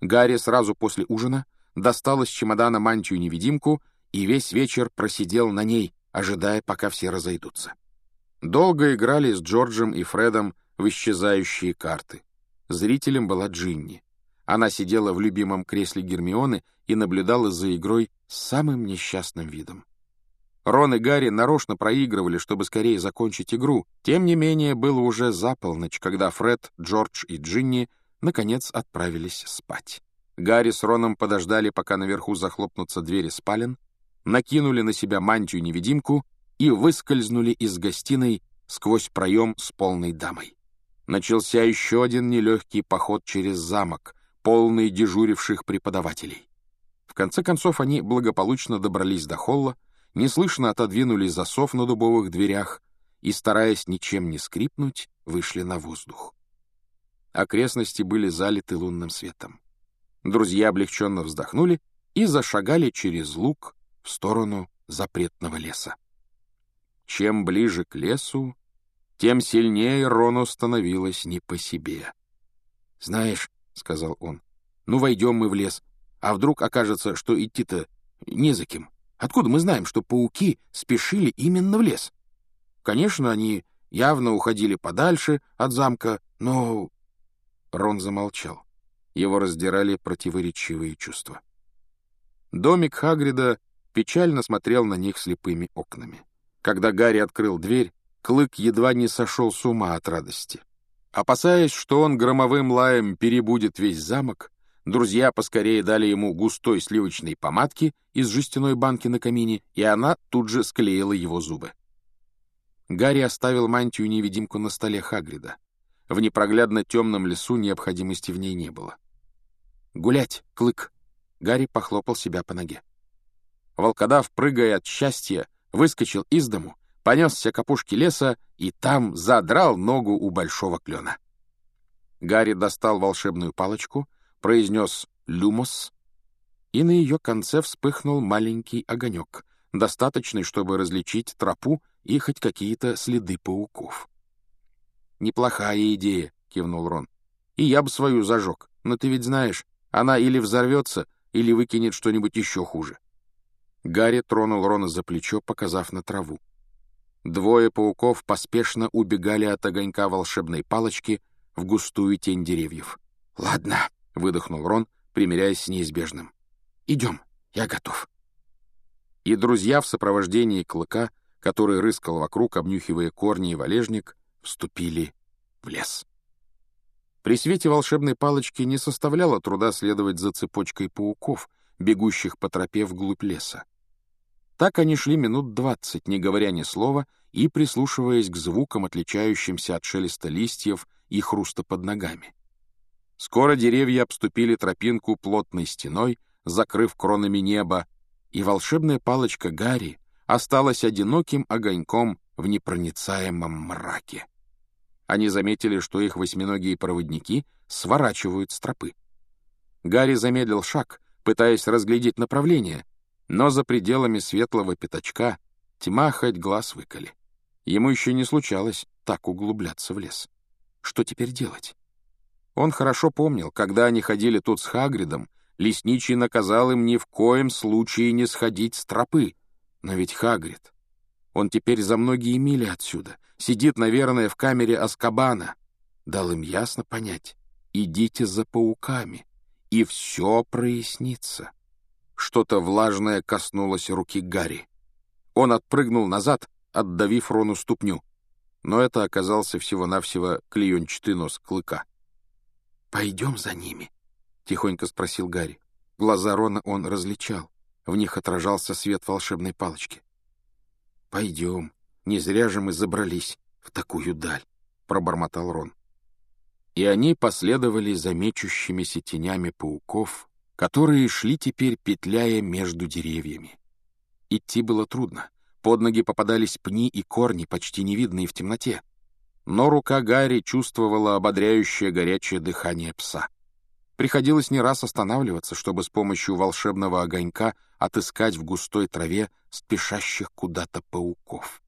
Гарри сразу после ужина достал из чемодана мантию-невидимку и весь вечер просидел на ней, ожидая, пока все разойдутся. Долго играли с Джорджем и Фредом в исчезающие карты. Зрителем была Джинни. Она сидела в любимом кресле Гермионы и наблюдала за игрой с самым несчастным видом. Рон и Гарри нарочно проигрывали, чтобы скорее закончить игру. Тем не менее, было уже за полночь, когда Фред, Джордж и Джинни наконец отправились спать. Гарри с Роном подождали, пока наверху захлопнутся двери спален, накинули на себя мантию-невидимку и выскользнули из гостиной сквозь проем с полной дамой. Начался еще один нелегкий поход через замок, полный дежуривших преподавателей. В конце концов они благополучно добрались до холла, неслышно отодвинули засов на дубовых дверях и, стараясь ничем не скрипнуть, вышли на воздух. Окрестности были залиты лунным светом. Друзья облегченно вздохнули и зашагали через луг в сторону запретного леса. Чем ближе к лесу, тем сильнее Рону становилось не по себе. «Знаешь», — сказал он, — «ну войдем мы в лес, а вдруг окажется, что идти-то не за кем». Откуда мы знаем, что пауки спешили именно в лес? Конечно, они явно уходили подальше от замка, но...» Рон замолчал. Его раздирали противоречивые чувства. Домик Хагрида печально смотрел на них слепыми окнами. Когда Гарри открыл дверь, Клык едва не сошел с ума от радости. Опасаясь, что он громовым лаем перебудет весь замок, Друзья поскорее дали ему густой сливочной помадки из жестяной банки на камине, и она тут же склеила его зубы. Гарри оставил мантию-невидимку на столе Хагрида. В непроглядно темном лесу необходимости в ней не было. «Гулять, клык!» Гарри похлопал себя по ноге. Волкодав, прыгая от счастья, выскочил из дому, понесся к опушке леса и там задрал ногу у большого клена. Гарри достал волшебную палочку — произнес «люмос», и на ее конце вспыхнул маленький огонек, достаточный, чтобы различить тропу и хоть какие-то следы пауков. «Неплохая идея», — кивнул Рон. «И я бы свою зажег, но ты ведь знаешь, она или взорвется, или выкинет что-нибудь еще хуже». Гарри тронул Рона за плечо, показав на траву. Двое пауков поспешно убегали от огонька волшебной палочки в густую тень деревьев. «Ладно», — выдохнул Рон, примиряясь с неизбежным. «Идем, я готов». И друзья в сопровождении клыка, который рыскал вокруг, обнюхивая корни и валежник, вступили в лес. При свете волшебной палочки не составляло труда следовать за цепочкой пауков, бегущих по тропе вглубь леса. Так они шли минут двадцать, не говоря ни слова, и прислушиваясь к звукам, отличающимся от шелеста листьев и хруста под ногами. Скоро деревья обступили тропинку плотной стеной, закрыв кронами небо, и волшебная палочка Гарри осталась одиноким огоньком в непроницаемом мраке. Они заметили, что их восьминогие проводники сворачивают с тропы. Гарри замедлил шаг, пытаясь разглядеть направление, но за пределами светлого пятачка тьма хоть глаз выколи. Ему еще не случалось так углубляться в лес. Что теперь делать? Он хорошо помнил, когда они ходили тут с Хагридом, лесничий наказал им ни в коем случае не сходить с тропы. Но ведь Хагрид, он теперь за многие мили отсюда, сидит, наверное, в камере Аскабана. Дал им ясно понять, идите за пауками, и все прояснится. Что-то влажное коснулось руки Гарри. Он отпрыгнул назад, отдавив Рону ступню. Но это оказался всего-навсего клеенчатый нос клыка. «Пойдем за ними?» — тихонько спросил Гарри. Глаза Рона он различал. В них отражался свет волшебной палочки. «Пойдем. Не зря же мы забрались в такую даль», — пробормотал Рон. И они последовали за мечущимися тенями пауков, которые шли теперь, петляя между деревьями. Идти было трудно. Под ноги попадались пни и корни, почти невидные в темноте но рука Гарри чувствовала ободряющее горячее дыхание пса. Приходилось не раз останавливаться, чтобы с помощью волшебного огонька отыскать в густой траве спешащих куда-то пауков.